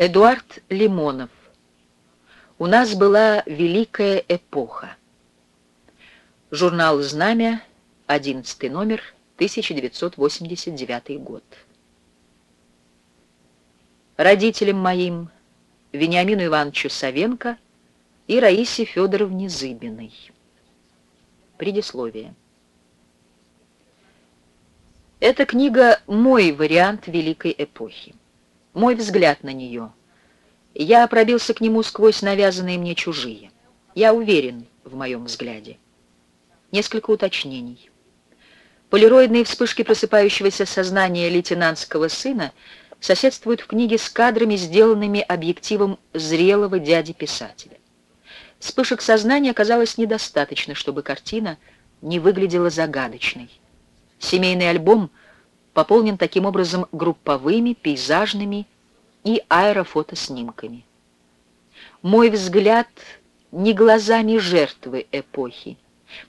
Эдуард Лимонов. У нас была великая эпоха. Журнал «Знамя», 11 номер, 1989 год. Родителям моим, Вениамину Ивановичу Савенко и Раисе Федоровне Зыбиной. Предисловие. Эта книга — мой вариант великой эпохи мой взгляд на нее. Я пробился к нему сквозь навязанные мне чужие. Я уверен в моем взгляде. Несколько уточнений. Полироидные вспышки просыпающегося сознания лейтенантского сына соседствуют в книге с кадрами, сделанными объективом зрелого дяди-писателя. Вспышек сознания оказалось недостаточно, чтобы картина не выглядела загадочной. Семейный альбом — пополнен таким образом групповыми, пейзажными и аэрофотоснимками. Мой взгляд не глазами жертвы эпохи,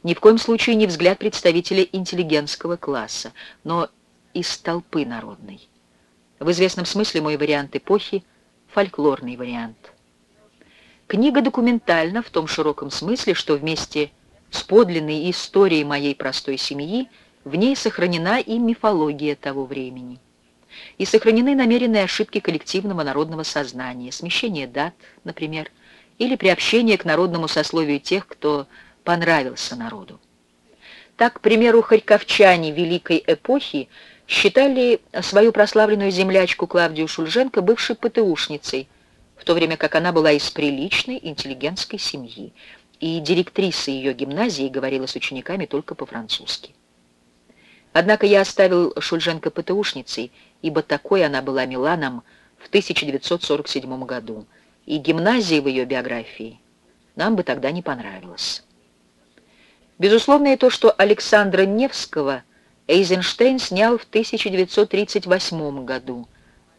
ни в коем случае не взгляд представителя интеллигентского класса, но из толпы народной. В известном смысле мой вариант эпохи — фольклорный вариант. Книга документальна в том широком смысле, что вместе с подлинной историей моей простой семьи — в ней сохранена и мифология того времени. И сохранены намеренные ошибки коллективного народного сознания, смещение дат, например, или приобщение к народному сословию тех, кто понравился народу. Так, к примеру, харьковчане великой эпохи считали свою прославленную землячку Клавдию Шульженко бывшей ПТУшницей, в то время как она была из приличной интеллигентской семьи, и директриса ее гимназии говорила с учениками только по-французски. Однако я оставил Шульженко ПТУшницей, ибо такой она была мила нам в 1947 году, и гимназия в ее биографии нам бы тогда не понравилась. Безусловно, и то, что Александра Невского Эйзенштейн снял в 1938 году,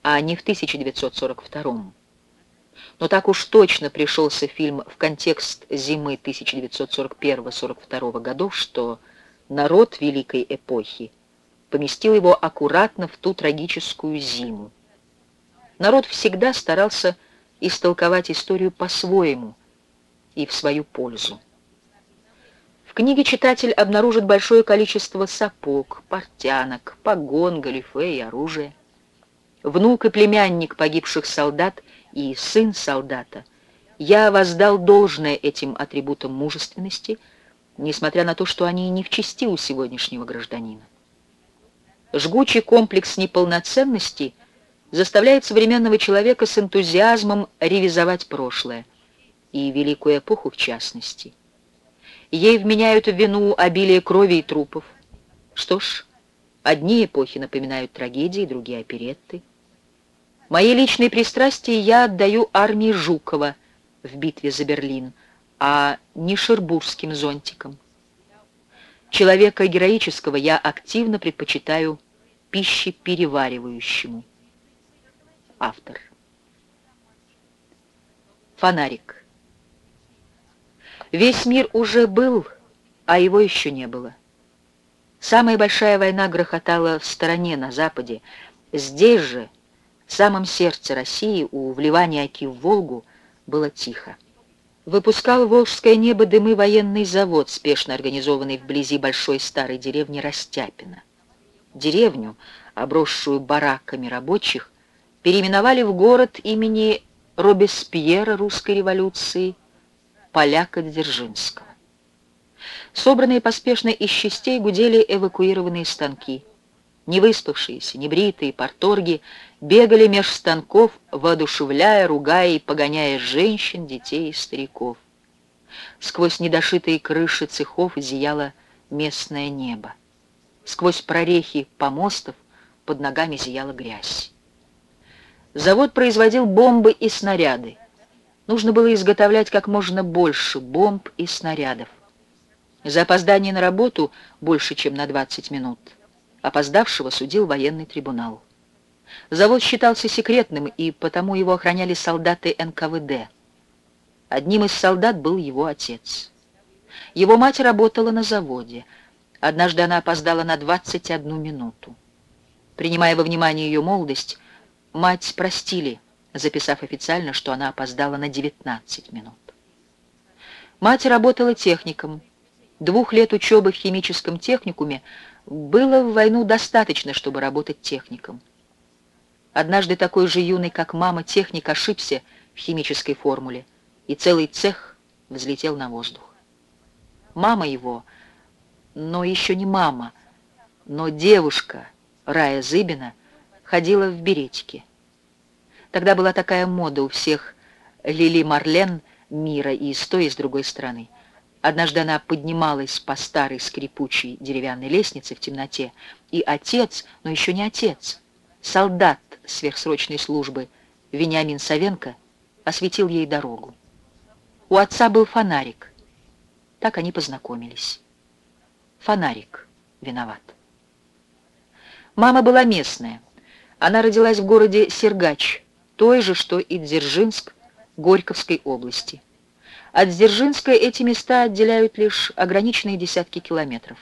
а не в 1942. Но так уж точно пришелся фильм в контекст зимы 1941-42 годов, что народ великой эпохи поместил его аккуратно в ту трагическую зиму. Народ всегда старался истолковать историю по-своему и в свою пользу. В книге читатель обнаружит большое количество сапог, портянок, погон, галифе и оружия. Внук и племянник погибших солдат и сын солдата я воздал должное этим атрибутам мужественности – несмотря на то, что они не в чести у сегодняшнего гражданина. Жгучий комплекс неполноценности заставляет современного человека с энтузиазмом ревизовать прошлое, и великую эпоху в частности. Ей вменяют в вину обилие крови и трупов. Что ж, одни эпохи напоминают трагедии, другие — оперетты. Мои личные пристрастия я отдаю армии Жукова в битве за Берлин — а не шербургским зонтиком. Человека героического я активно предпочитаю пище переваривающему. Автор. Фонарик. Весь мир уже был, а его еще не было. Самая большая война грохотала в стороне, на западе. Здесь же, в самом сердце России, у вливания Оки в Волгу, было тихо выпускал Волжское небо дымы военный завод, спешно организованный вблизи большой старой деревни Растяпино. Деревню, обросшую бараками рабочих, переименовали в город имени Робеспьера русской революции, поляка Дзержинского. Собранные поспешно из частей гудели эвакуированные станки. Невыспавшиеся, небритые порторги бегали меж станков, воодушевляя, ругая и погоняя женщин, детей и стариков. Сквозь недошитые крыши цехов зияло местное небо. Сквозь прорехи помостов под ногами зияла грязь. Завод производил бомбы и снаряды. Нужно было изготовлять как можно больше бомб и снарядов. За опоздание на работу больше, чем на 20 минут, опоздавшего судил военный трибунал. Завод считался секретным, и потому его охраняли солдаты НКВД. Одним из солдат был его отец. Его мать работала на заводе. Однажды она опоздала на 21 минуту. Принимая во внимание ее молодость, мать простили записав официально, что она опоздала на 19 минут. Мать работала техником. Двух лет учебы в химическом техникуме было в войну достаточно, чтобы работать техником. Однажды такой же юный, как мама, техник ошибся в химической формуле, и целый цех взлетел на воздух. Мама его, но еще не мама, но девушка Рая Зыбина ходила в беретике. Тогда была такая мода у всех Лили Марлен мира и с той, и с другой стороны. Однажды она поднималась по старой скрипучей деревянной лестнице в темноте, и отец, но еще не отец, солдат сверхсрочной службы Вениамин Савенко осветил ей дорогу. У отца был фонарик. Так они познакомились. Фонарик виноват. Мама была местная. Она родилась в городе Сергач, той же, что и Дзержинск Горьковской области. От Дзержинска эти места отделяют лишь ограниченные десятки километров.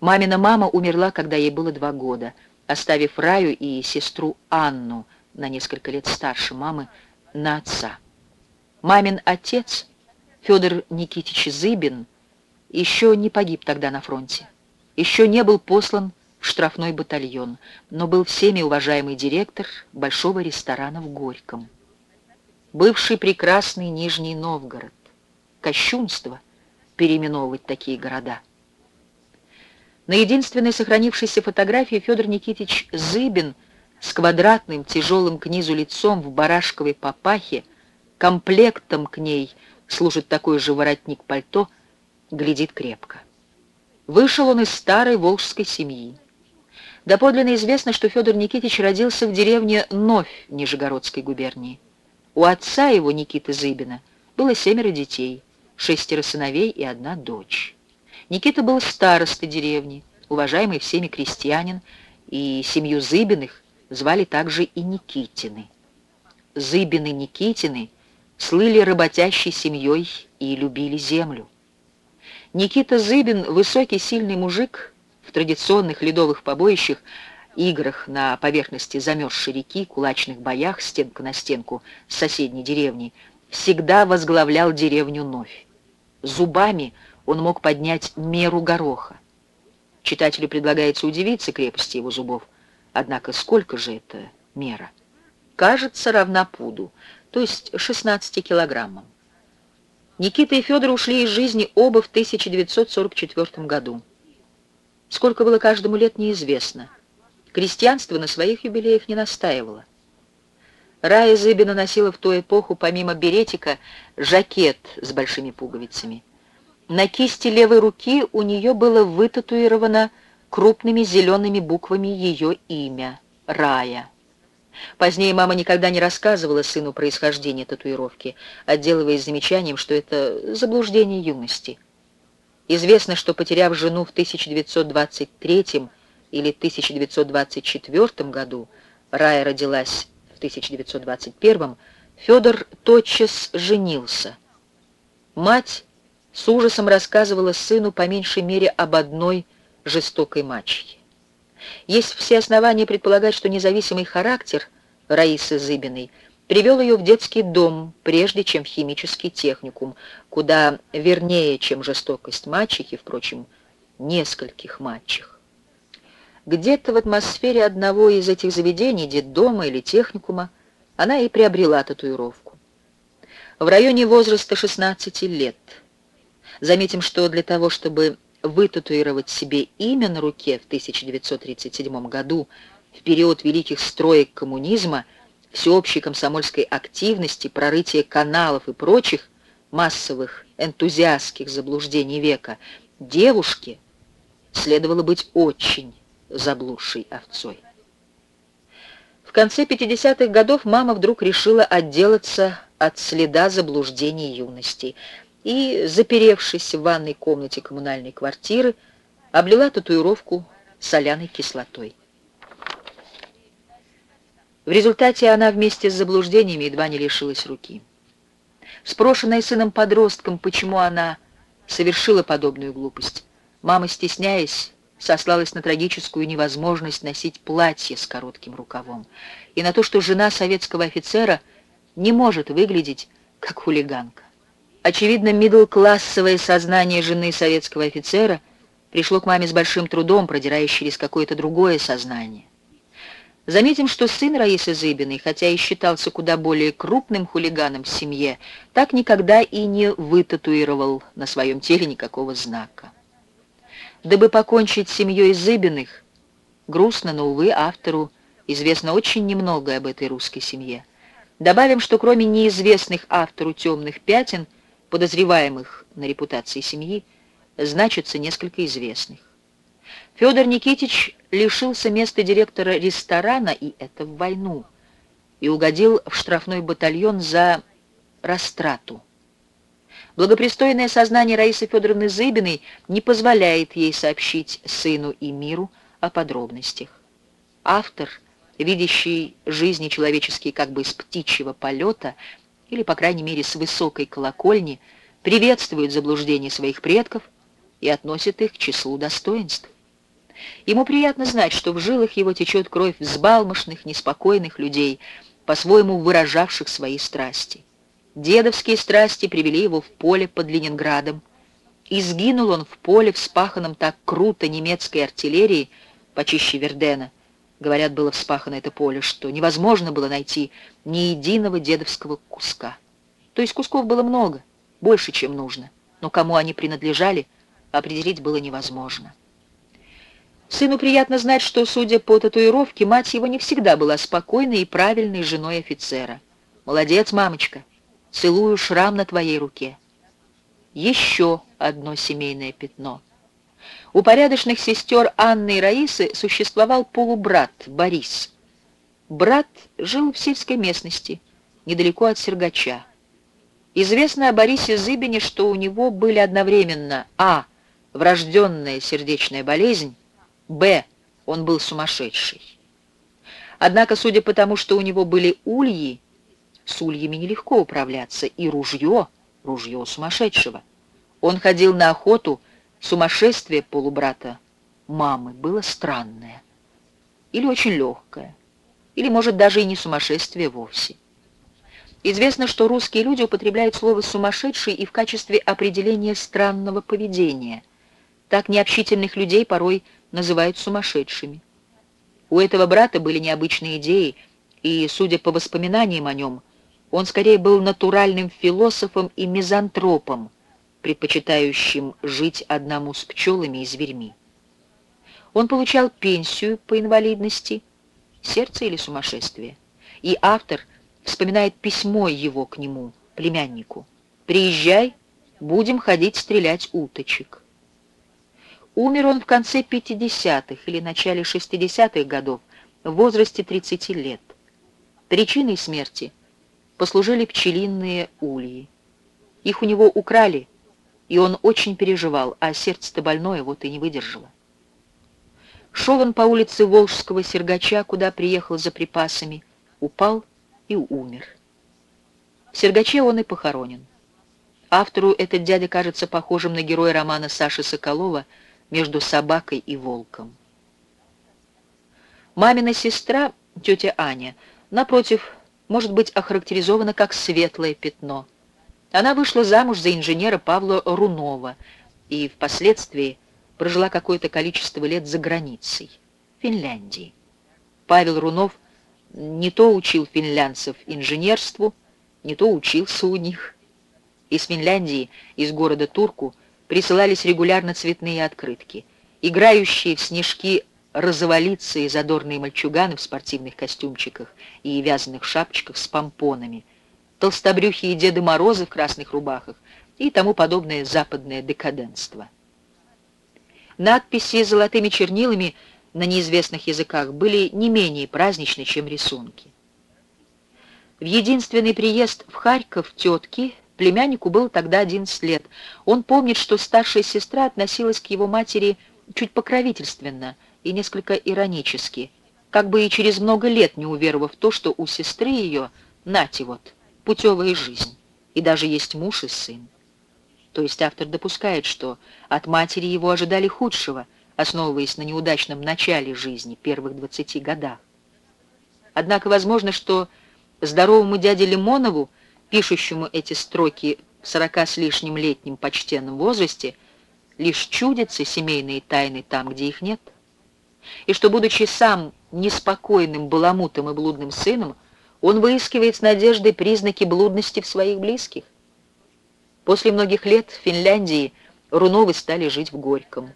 Мамина мама умерла, когда ей было два года, оставив Раю и сестру Анну, на несколько лет старше мамы, на отца. Мамин отец, Федор Никитич Зыбин, еще не погиб тогда на фронте, еще не был послан в штрафной батальон, но был всеми уважаемый директор большого ресторана в Горьком. Бывший прекрасный Нижний Новгород. Кощунство переименовывать такие города. На единственной сохранившейся фотографии Федор Никитич Зыбин с квадратным, тяжелым к низу лицом в барашковой папахе, комплектом к ней служит такой же воротник-пальто, глядит крепко. Вышел он из старой волжской семьи. Доподлинно известно, что Федор Никитич родился в деревне Новь Нижегородской губернии. У отца его, Никиты Зыбина, было семеро детей, шестеро сыновей и одна дочь. Никита был старостой деревни, уважаемый всеми крестьянин, и семью Зыбиных звали также и Никитины. Зыбины-Никитины слыли работящей семьей и любили землю. Никита Зыбин, высокий сильный мужик, в традиционных ледовых побоищах, играх на поверхности замерзшей реки, кулачных боях стенка на стенку с соседней деревней, всегда возглавлял деревню Новь. Зубами он мог поднять меру гороха. Читателю предлагается удивиться крепости его зубов. Однако сколько же это мера? Кажется, равна пуду, то есть 16 килограммам. Никита и Федор ушли из жизни оба в 1944 году. Сколько было каждому лет, неизвестно. Крестьянство на своих юбилеях не настаивало. Рая Зыбина носила в ту эпоху, помимо беретика, жакет с большими пуговицами. На кисти левой руки у нее было вытатуировано крупными зелеными буквами ее имя — Рая. Позднее мама никогда не рассказывала сыну происхождение татуировки, отделываясь замечанием, что это заблуждение юности — Известно, что, потеряв жену в 1923 или 1924 году, Рая родилась в 1921, Федор тотчас женился. Мать с ужасом рассказывала сыну по меньшей мере об одной жестокой мачехе. Есть все основания предполагать, что независимый характер Раисы Зыбиной – привел ее в детский дом, прежде чем в химический техникум, куда вернее, чем жестокость мачехи, впрочем, нескольких мачех. Где-то в атмосфере одного из этих заведений, детдома или техникума, она и приобрела татуировку. В районе возраста 16 лет. Заметим, что для того, чтобы вытатуировать себе имя на руке в 1937 году, в период великих строек коммунизма, всеобщей комсомольской активности, прорытия каналов и прочих массовых энтузиастских заблуждений века, девушке следовало быть очень заблудшей овцой. В конце 50-х годов мама вдруг решила отделаться от следа заблуждений юности и, заперевшись в ванной комнате коммунальной квартиры, облила татуировку соляной кислотой. В результате она вместе с заблуждениями едва не лишилась руки. Спрошенная сыном-подростком, почему она совершила подобную глупость, мама, стесняясь, сослалась на трагическую невозможность носить платье с коротким рукавом и на то, что жена советского офицера не может выглядеть как хулиганка. Очевидно, мидл-классовое сознание жены советского офицера пришло к маме с большим трудом, продираясь через какое-то другое сознание. Заметим, что сын Раисы Зыбиной, хотя и считался куда более крупным хулиганом в семье, так никогда и не вытатуировал на своем теле никакого знака. Дабы покончить с семьей Зыбиных, грустно, но, увы, автору известно очень немного об этой русской семье. Добавим, что кроме неизвестных автору темных пятен, подозреваемых на репутации семьи, значится несколько известных. Федор Никитич лишился места директора ресторана, и это в войну, и угодил в штрафной батальон за растрату. Благопристойное сознание Раисы Федоровны Зыбиной не позволяет ей сообщить сыну и миру о подробностях. Автор, видящий жизни человеческие как бы из птичьего полета, или, по крайней мере, с высокой колокольни, приветствует заблуждения своих предков и относит их к числу достоинств. Ему приятно знать, что в жилах его течет кровь взбалмошных, неспокойных людей, по-своему выражавших свои страсти. Дедовские страсти привели его в поле под Ленинградом, и сгинул он в поле, вспаханном так круто немецкой артиллерией, почище Вердена. Говорят, было вспахано это поле, что невозможно было найти ни единого дедовского куска. То есть кусков было много, больше, чем нужно, но кому они принадлежали, определить было невозможно. Сыну приятно знать, что, судя по татуировке, мать его не всегда была спокойной и правильной женой офицера. «Молодец, мамочка! Целую шрам на твоей руке!» Еще одно семейное пятно. У порядочных сестер Анны и Раисы существовал полубрат Борис. Брат жил в сельской местности, недалеко от Сергача. Известно о Борисе Зыбине, что у него были одновременно а. врожденная сердечная болезнь, Б. Он был сумасшедший. Однако, судя по тому, что у него были ульи, с ульями нелегко управляться, и ружье, ружье сумасшедшего. Он ходил на охоту, сумасшествие полубрата мамы было странное. Или очень легкое. Или, может, даже и не сумасшествие вовсе. Известно, что русские люди употребляют слово «сумасшедший» и в качестве определения странного поведения. Так необщительных людей порой называют сумасшедшими. У этого брата были необычные идеи, и, судя по воспоминаниям о нем, он скорее был натуральным философом и мизантропом, предпочитающим жить одному с пчелами и зверьми. Он получал пенсию по инвалидности, сердце или сумасшествие, и автор вспоминает письмо его к нему, племяннику. «Приезжай, будем ходить стрелять уточек». Умер он в конце 50-х или начале 60-х годов, в возрасте 30 лет. Причиной смерти послужили пчелиные ульи. Их у него украли, и он очень переживал, а сердце-то больное вот и не выдержало. Шел он по улице Волжского Сергача, куда приехал за припасами, упал и умер. В Сергаче он и похоронен. Автору этот дядя кажется похожим на героя романа Саши Соколова — между собакой и волком. Мамина сестра, тетя Аня, напротив, может быть охарактеризована как светлое пятно. Она вышла замуж за инженера Павла Рунова и впоследствии прожила какое-то количество лет за границей, Финляндии. Павел Рунов не то учил финлянцев инженерству, не то учился у них. Из Финляндии, из города Турку, присылались регулярно цветные открытки. Играющие в снежки развалиться и задорные мальчуганы в спортивных костюмчиках и вязаных шапочках с помпонами, толстобрюхие Деды Морозы в красных рубахах и тому подобное западное декаденство. Надписи золотыми чернилами на неизвестных языках были не менее праздничны, чем рисунки. В единственный приезд в Харьков тетки Племяннику было тогда 11 лет. Он помнит, что старшая сестра относилась к его матери чуть покровительственно и несколько иронически, как бы и через много лет не уверовав в то, что у сестры ее, нате вот, путевая жизнь, и даже есть муж и сын. То есть автор допускает, что от матери его ожидали худшего, основываясь на неудачном начале жизни, первых 20 годах. Однако возможно, что здоровому дяде Лимонову, пишущему эти строки в сорока с лишним летнем почтенном возрасте, лишь чудятся семейные тайны там, где их нет. И что, будучи сам неспокойным, баламутым и блудным сыном, он выискивает с надеждой признаки блудности в своих близких. После многих лет в Финляндии Руновы стали жить в Горьком.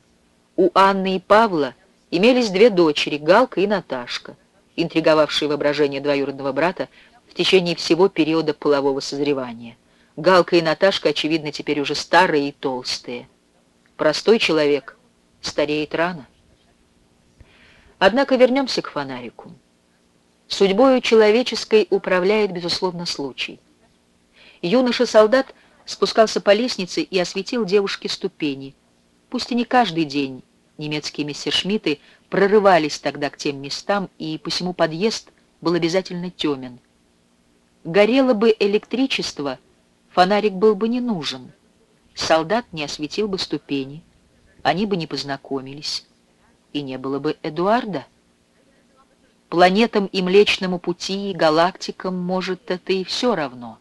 У Анны и Павла имелись две дочери, Галка и Наташка, интриговавшие воображение двоюродного брата в течение всего периода полового созревания. Галка и Наташка, очевидно, теперь уже старые и толстые. Простой человек стареет рано. Однако вернемся к фонарику. Судьбою человеческой управляет, безусловно, случай. Юноша-солдат спускался по лестнице и осветил девушке ступени. Пусть и не каждый день немецкие мессершмитты прорывались тогда к тем местам, и посему подъезд был обязательно темен. Горело бы электричество, фонарик был бы не нужен. Солдат не осветил бы ступени, они бы не познакомились и не было бы Эдуарда. Планетам и Млечному Пути, и галактикам, может, это и все равно.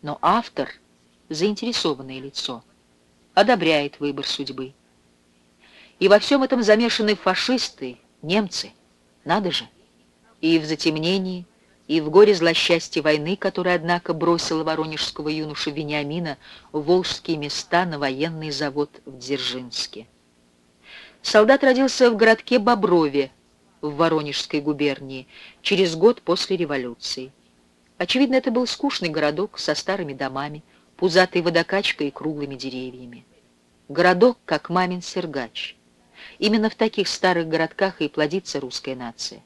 Но автор, заинтересованное лицо, одобряет выбор судьбы. И во всем этом замешаны фашисты, немцы. Надо же. И в затемнении, и в горе злосчастья войны, которая, однако, бросила воронежского юношу Вениамина в волжские места на военный завод в Дзержинске. Солдат родился в городке Боброве в Воронежской губернии через год после революции. Очевидно, это был скучный городок со старыми домами, пузатой водокачкой и круглыми деревьями. Городок, как мамин сергач. Именно в таких старых городках и плодится русская нация.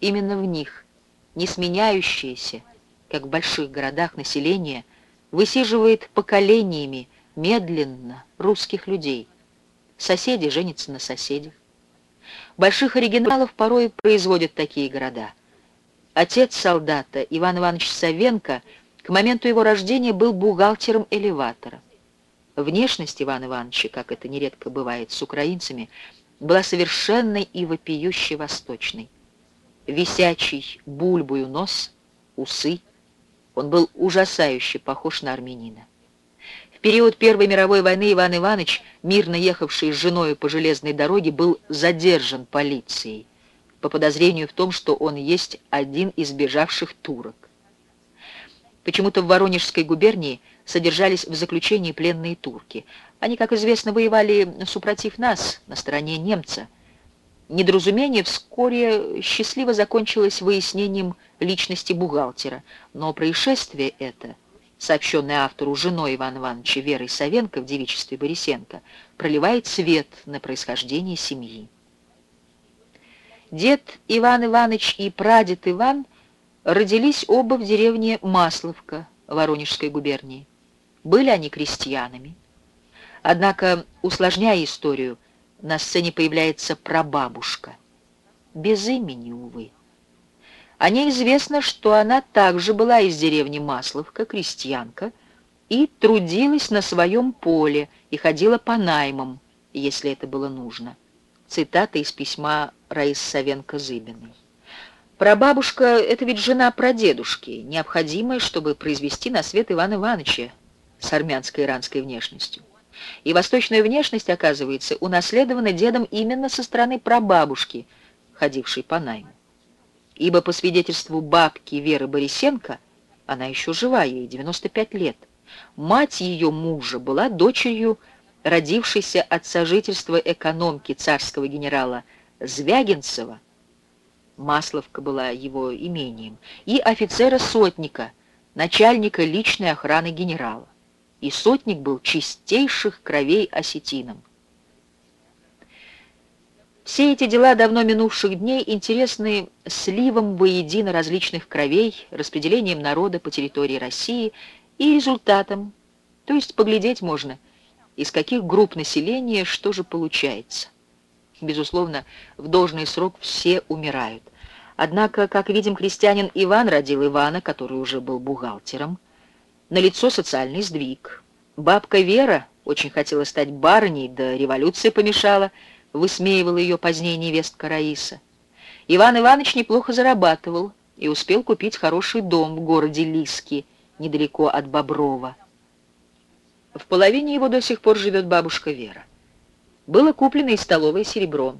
Именно в них, не сменяющееся, как в больших городах, население высиживает поколениями медленно русских людей, Соседи женятся на соседях. Больших оригиналов порой производят такие города. Отец солдата, Иван Иванович Савенко, к моменту его рождения был бухгалтером элеватора. Внешность Ивана Ивановича, как это нередко бывает с украинцами, была совершенной и вопиющей восточной. Висячий бульбую нос, усы. Он был ужасающе похож на армянина период Первой мировой войны Иван Иванович, мирно ехавший с женой по железной дороге, был задержан полицией по подозрению в том, что он есть один из бежавших турок. Почему-то в Воронежской губернии содержались в заключении пленные турки. Они, как известно, воевали супротив нас, на стороне немца. Недоразумение вскоре счастливо закончилось выяснением личности бухгалтера, но происшествие это – сообщенный автору женой Ивана Ивановича Верой Савенко в девичестве Борисенко, проливает свет на происхождение семьи. Дед Иван Иванович и прадед Иван родились оба в деревне Масловка Воронежской губернии. Были они крестьянами. Однако, усложняя историю, на сцене появляется прабабушка. Без имени, увы. О ней известно, что она также была из деревни Масловка, крестьянка, и трудилась на своем поле и ходила по наймам, если это было нужно. Цитата из письма Раис Савенко-Зыбиной. Прабабушка — это ведь жена прадедушки, необходимая, чтобы произвести на свет Ивана Ивановича с армянско-иранской внешностью. И восточная внешность, оказывается, унаследована дедом именно со стороны прабабушки, ходившей по найму ибо по свидетельству бабки Веры Борисенко, она еще жива, ей 95 лет, мать ее мужа была дочерью родившейся от сожительства экономки царского генерала Звягинцева, Масловка была его имением, и офицера-сотника, начальника личной охраны генерала. И сотник был чистейших кровей осетином. Все эти дела давно минувших дней интересны сливом воедино различных кровей, распределением народа по территории России и результатом, то есть поглядеть можно, из каких групп населения что же получается. Безусловно, в должный срок все умирают. Однако, как видим, крестьянин Иван родил Ивана, который уже был бухгалтером. На лицо социальный сдвиг. Бабка Вера очень хотела стать барыней, да революция помешала – высмеивала ее позднее невестка Раиса. Иван Иванович неплохо зарабатывал и успел купить хороший дом в городе Лиски, недалеко от Боброва. В половине его до сих пор живет бабушка Вера. Было куплено и столовое серебро.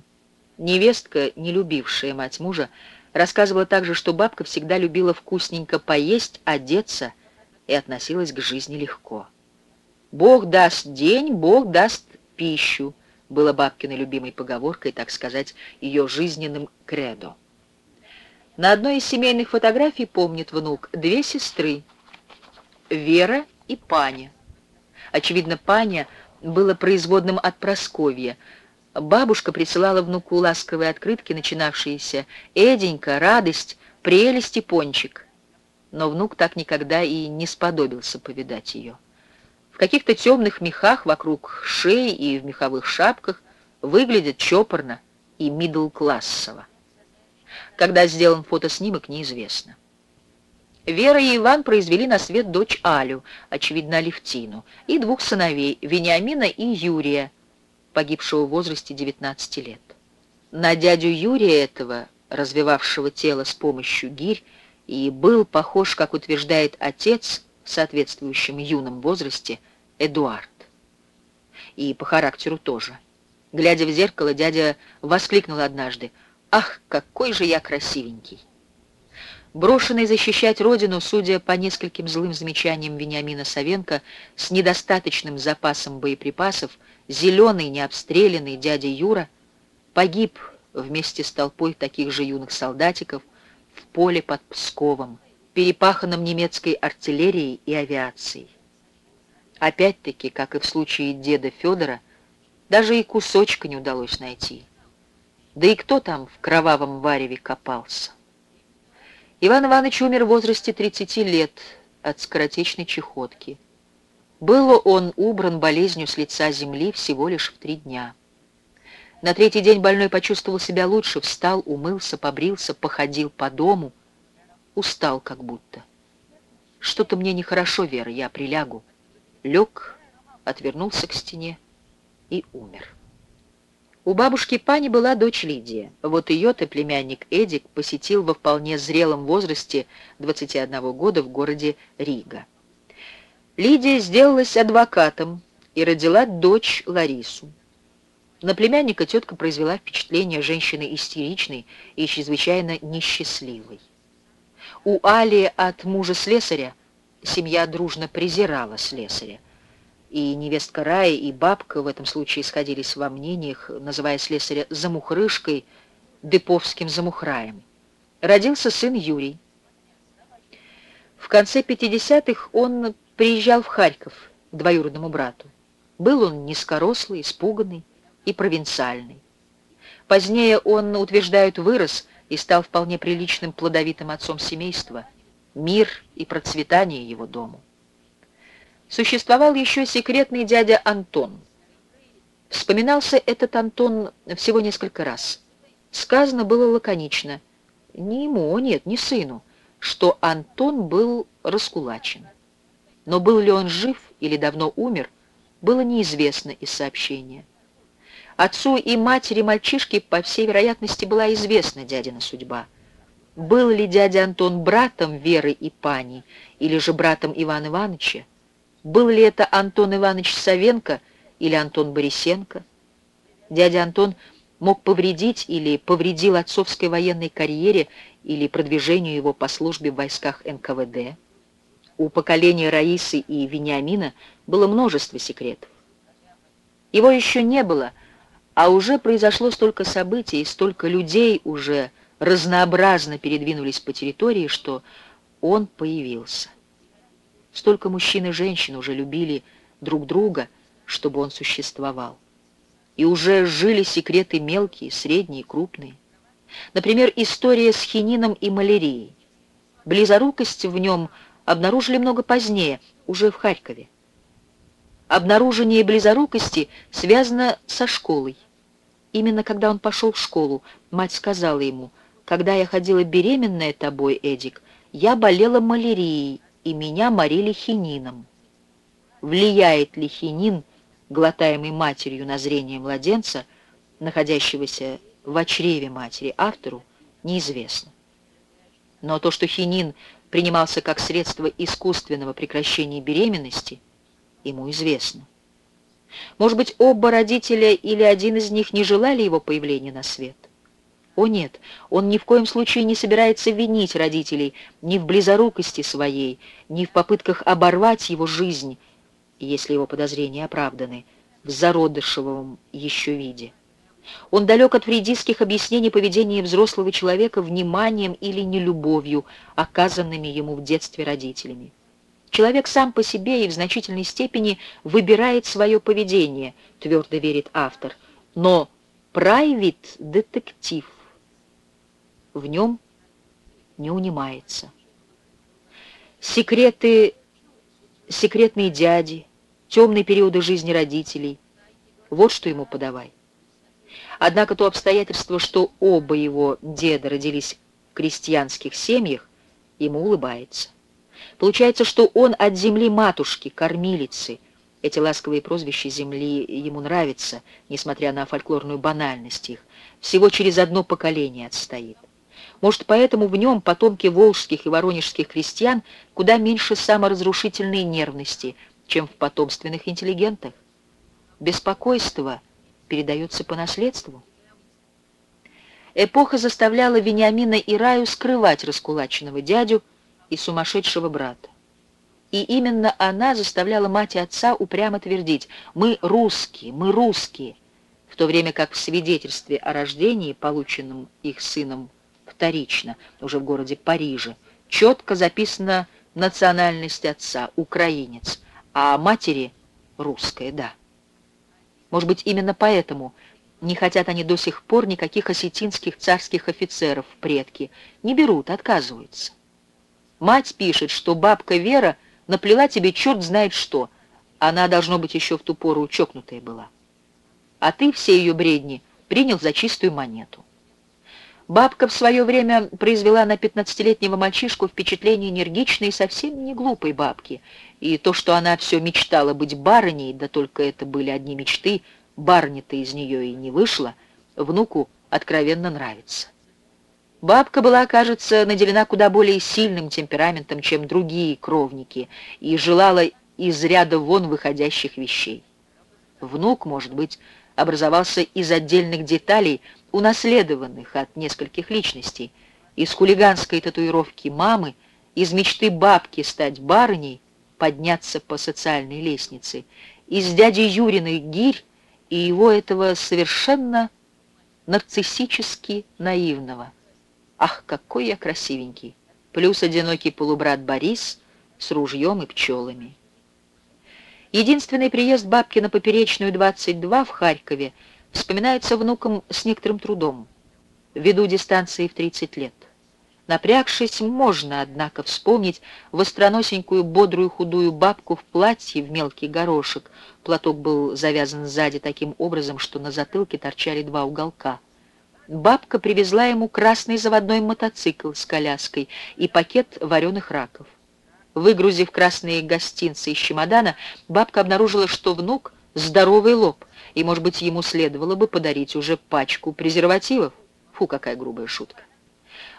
Невестка, не любившая мать мужа, рассказывала также, что бабка всегда любила вкусненько поесть, одеться и относилась к жизни легко. «Бог даст день, Бог даст пищу», было бабкиной любимой поговоркой, так сказать, ее жизненным кредо. На одной из семейных фотографий, помнит внук, две сестры, Вера и Паня. Очевидно, Паня было производным от Просковья. Бабушка присылала внуку ласковые открытки, начинавшиеся «Эденька, радость, прелесть и пончик». Но внук так никогда и не сподобился повидать ее. В каких-то темных мехах вокруг шеи и в меховых шапках выглядит чопорно и мидл-классово. Когда сделан фотоснимок, неизвестно. Вера и Иван произвели на свет дочь Алю, очевидно, Алевтину, и двух сыновей, Вениамина и Юрия, погибшего в возрасте 19 лет. На дядю Юрия этого, развивавшего тело с помощью гирь, и был похож, как утверждает отец, в соответствующем юном возрасте, Эдуард. И по характеру тоже. Глядя в зеркало, дядя воскликнул однажды, «Ах, какой же я красивенький!» Брошенный защищать родину, судя по нескольким злым замечаниям Вениамина Савенко, с недостаточным запасом боеприпасов, зеленый, необстрелянный дядя Юра погиб вместе с толпой таких же юных солдатиков в поле под Псковом, перепаханном немецкой артиллерией и авиацией. Опять-таки, как и в случае деда Федора, даже и кусочка не удалось найти. Да и кто там в кровавом вареве копался? Иван Иванович умер в возрасте 30 лет от скоротечной чехотки. Был он убран болезнью с лица земли всего лишь в три дня. На третий день больной почувствовал себя лучше, встал, умылся, побрился, походил по дому, устал как будто. Что-то мне нехорошо, Вера, я прилягу. Лег, отвернулся к стене и умер. У бабушки Пани была дочь Лидия. Вот ее-то племянник Эдик посетил во вполне зрелом возрасте 21 года в городе Рига. Лидия сделалась адвокатом и родила дочь Ларису. На племянника тетка произвела впечатление женщины истеричной и чрезвычайно несчастливой. У Али от мужа слесаря семья дружно презирала слесаря и невестка Рая, и бабка в этом случае сходились во мнениях, называя слесаря замухрышкой, деповским замухраем. Родился сын Юрий. В конце 50-х он приезжал в Харьков к двоюродному брату. Был он низкорослый, испуганный и провинциальный. Позднее он, утверждают, вырос и стал вполне приличным плодовитым отцом семейства. Мир и процветание его дому существовал еще секретный дядя Антон. Вспоминался этот Антон всего несколько раз. Сказано было лаконично, не ему, нет, не сыну, что Антон был раскулачен. Но был ли он жив или давно умер, было неизвестно из сообщения. Отцу и матери мальчишки, по всей вероятности, была известна дядина судьба. Был ли дядя Антон братом Веры и Пани, или же братом Ивана Ивановича? Был ли это Антон Иванович Савенко или Антон Борисенко? Дядя Антон мог повредить или повредил отцовской военной карьере или продвижению его по службе в войсках НКВД. У поколения Раисы и Вениамина было множество секретов. Его еще не было, а уже произошло столько событий, столько людей уже разнообразно передвинулись по территории, что он появился. Столько мужчин и женщин уже любили друг друга, чтобы он существовал. И уже жили секреты мелкие, средние, крупные. Например, история с хинином и малярией. Близорукость в нем обнаружили много позднее, уже в Харькове. Обнаружение близорукости связано со школой. Именно когда он пошел в школу, мать сказала ему, «Когда я ходила беременная тобой, Эдик, я болела малярией, и меня морили хинином. Влияет ли хинин, глотаемый матерью на зрение младенца, находящегося в чреве матери, автору неизвестно. Но то, что хинин принимался как средство искусственного прекращения беременности, ему известно. Может быть, оба родителя или один из них не желали его появления на свет? О нет, он ни в коем случае не собирается винить родителей ни в близорукости своей, ни в попытках оборвать его жизнь, если его подозрения оправданы, в зародышевом еще виде. Он далек от фрейдистских объяснений поведения взрослого человека вниманием или нелюбовью, оказанными ему в детстве родителями. Человек сам по себе и в значительной степени выбирает свое поведение, твердо верит автор, но private детектив в нем не унимается. Секреты, секретные дяди, темные периоды жизни родителей — вот что ему подавай. Однако то обстоятельство, что оба его деда родились в крестьянских семьях, ему улыбается. Получается, что он от земли матушки, кормилицы. Эти ласковые прозвища земли ему нравятся, несмотря на фольклорную банальность их. Всего через одно поколение отстоит. Может, поэтому в нем потомки волжских и воронежских крестьян куда меньше саморазрушительной нервности, чем в потомственных интеллигентах. Беспокойство передается по наследству. Эпоха заставляла Вениамина и Раю скрывать раскулаченного дядю и сумасшедшего брата. И именно она заставляла мать и отца упрямо твердить «Мы русские, мы русские», в то время как в свидетельстве о рождении, полученном их сыном вторично, уже в городе Париже, четко записана национальность отца — украинец, а матери — русская, да. Может быть, именно поэтому не хотят они до сих пор никаких осетинских царских офицеров предки, не берут, отказываются. Мать пишет, что бабка Вера наплела тебе черт знает что, она, должно быть, еще в ту пору чокнутая была. А ты все ее бредни принял за чистую монету. Бабка в свое время произвела на пятнадцатилетнего мальчишку впечатление энергичной и совсем не глупой бабки. И то, что она все мечтала быть барыней, да только это были одни мечты, барни-то из нее и не вышло, внуку откровенно нравится. Бабка была, кажется, наделена куда более сильным темпераментом, чем другие кровники, и желала из ряда вон выходящих вещей. Внук, может быть, образовался из отдельных деталей, унаследованных от нескольких личностей, из хулиганской татуировки мамы, из мечты бабки стать барыней, подняться по социальной лестнице, из дяди Юриных гирь и его этого совершенно нарциссически наивного. Ах, какой я красивенький! Плюс одинокий полубрат Борис с ружьем и пчелами. Единственный приезд бабки на Поперечную, 22 в Харькове вспоминается внукам с некоторым трудом, ввиду дистанции в 30 лет. Напрягшись, можно, однако, вспомнить востроносенькую, бодрую, худую бабку в платье в мелкий горошек. Платок был завязан сзади таким образом, что на затылке торчали два уголка. Бабка привезла ему красный заводной мотоцикл с коляской и пакет вареных раков. Выгрузив красные гостинцы из чемодана, бабка обнаружила, что внук — здоровый лоб, и, может быть, ему следовало бы подарить уже пачку презервативов. Фу, какая грубая шутка.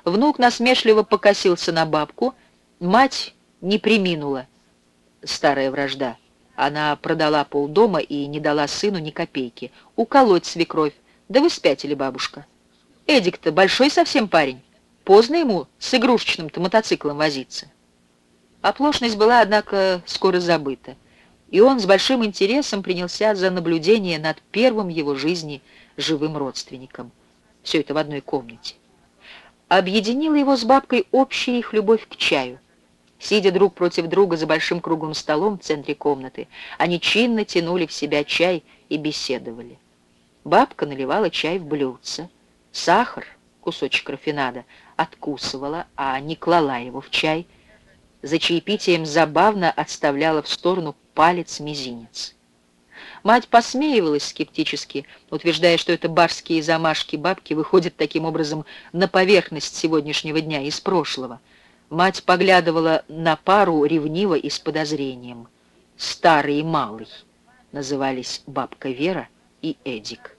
Внук насмешливо покосился на бабку, мать не приминула. Старая вражда. Она продала полдома и не дала сыну ни копейки. Уколоть свекровь. Да вы спятили, бабушка. Эдик-то большой совсем парень. Поздно ему с игрушечным-то мотоциклом возиться. Оплошность была, однако, скоро забыта, и он с большим интересом принялся за наблюдение над первым его жизни живым родственником. Все это в одной комнате. Объединила его с бабкой общая их любовь к чаю. Сидя друг против друга за большим круглым столом в центре комнаты, они чинно тянули в себя чай и беседовали. Бабка наливала чай в блюдце. Сахар, кусочек рафинада, откусывала, а не клала его в чай – за чаепитием забавно отставляла в сторону палец-мизинец. Мать посмеивалась скептически, утверждая, что это барские замашки бабки выходят таким образом на поверхность сегодняшнего дня из прошлого. Мать поглядывала на пару ревниво и с подозрением. «Старый и малый» назывались бабка Вера и Эдик.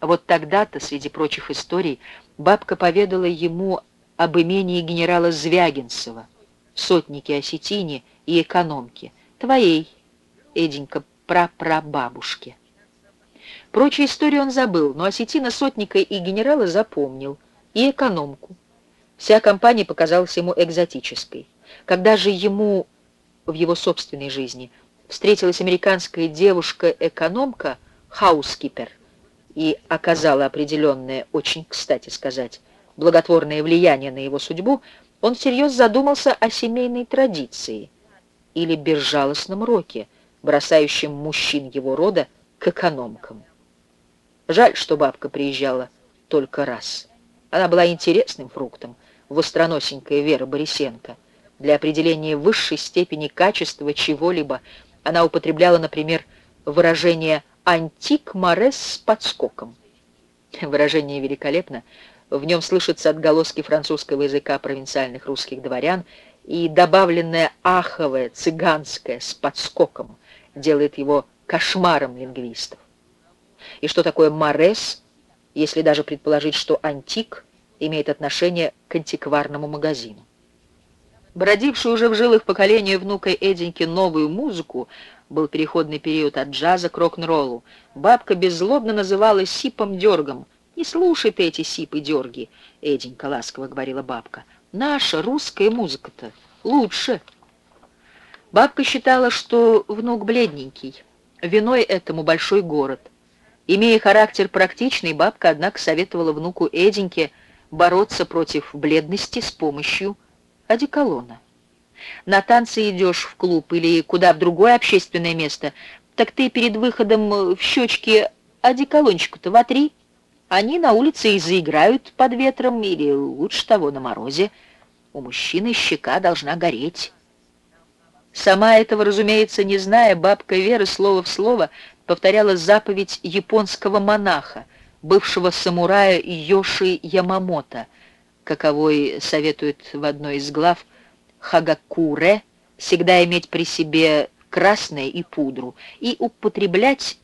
Вот тогда-то, среди прочих историй, бабка поведала ему об имении генерала Звягинцева, сотники Осетине и экономки, твоей, Эденька, прапрабабушке. Прочие истории он забыл, но осетина сотника и генерала запомнил, и экономку. Вся компания показалась ему экзотической. Когда же ему в его собственной жизни встретилась американская девушка-экономка, хаускипер, и оказала определенное, очень кстати сказать, благотворное влияние на его судьбу, он всерьез задумался о семейной традиции или безжалостном роке, бросающем мужчин его рода к экономкам. Жаль, что бабка приезжала только раз. Она была интересным фруктом, востроносенькая Вера Борисенко. Для определения высшей степени качества чего-либо она употребляла, например, выражение «антик морес с подскоком». Выражение великолепно. В нем слышатся отголоски французского языка провинциальных русских дворян, и добавленное аховое, цыганское с подскоком делает его кошмаром лингвистов. И что такое «морес», если даже предположить, что «антик» имеет отношение к антикварному магазину? Бродивший уже в жилых поколения внука Эденьки новую музыку, был переходный период от джаза к рок-н-роллу, бабка беззлобно называла сипом-дергом. «Не слушай ты эти сипы-дерги», — Эденька ласково говорила бабка. «Наша русская музыка-то лучше». Бабка считала, что внук бледненький. Виной этому большой город — Имея характер практичный, бабка, однако, советовала внуку Эденьке бороться против бледности с помощью одеколона. На танцы идешь в клуб или куда в другое общественное место, так ты перед выходом в щечки одеколончику-то вотри. Они на улице и заиграют под ветром или, лучше того, на морозе. У мужчины щека должна гореть. Сама этого, разумеется, не зная, бабка Вера слово в слово повторяла заповедь японского монаха, бывшего самурая Йоши Ямамото, каковой советует в одной из глав Хагакуре всегда иметь при себе красное и пудру и употреблять,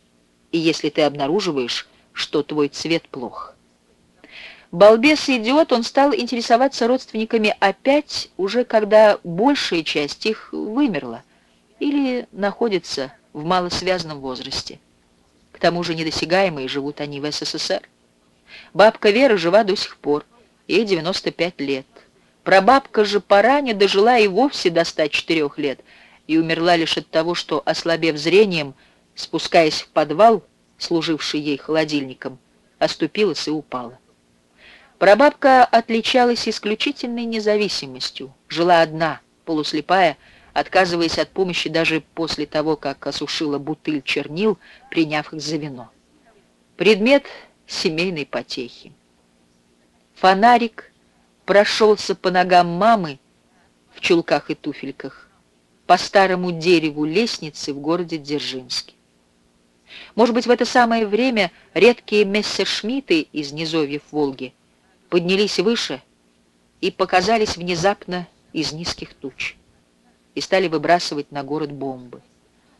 если ты обнаруживаешь, что твой цвет плох. Балбес идиот, он стал интересоваться родственниками опять, уже когда большая часть их вымерла или находится в малосвязанном возрасте. К тому же недосягаемые живут они в СССР. Бабка Вера жива до сих пор, ей 95 лет. Прабабка же пора не дожила и вовсе до 104 лет и умерла лишь от того, что, ослабев зрением, спускаясь в подвал, служивший ей холодильником, оступилась и упала. Прабабка отличалась исключительной независимостью, жила одна, полуслепая, отказываясь от помощи даже после того, как осушила бутыль чернил, приняв их за вино. Предмет семейной потехи. Фонарик прошелся по ногам мамы в чулках и туфельках по старому дереву лестницы в городе Дзержинске. Может быть, в это самое время редкие мессершмитты из низовьев Волги поднялись выше и показались внезапно из низких туч и стали выбрасывать на город бомбы.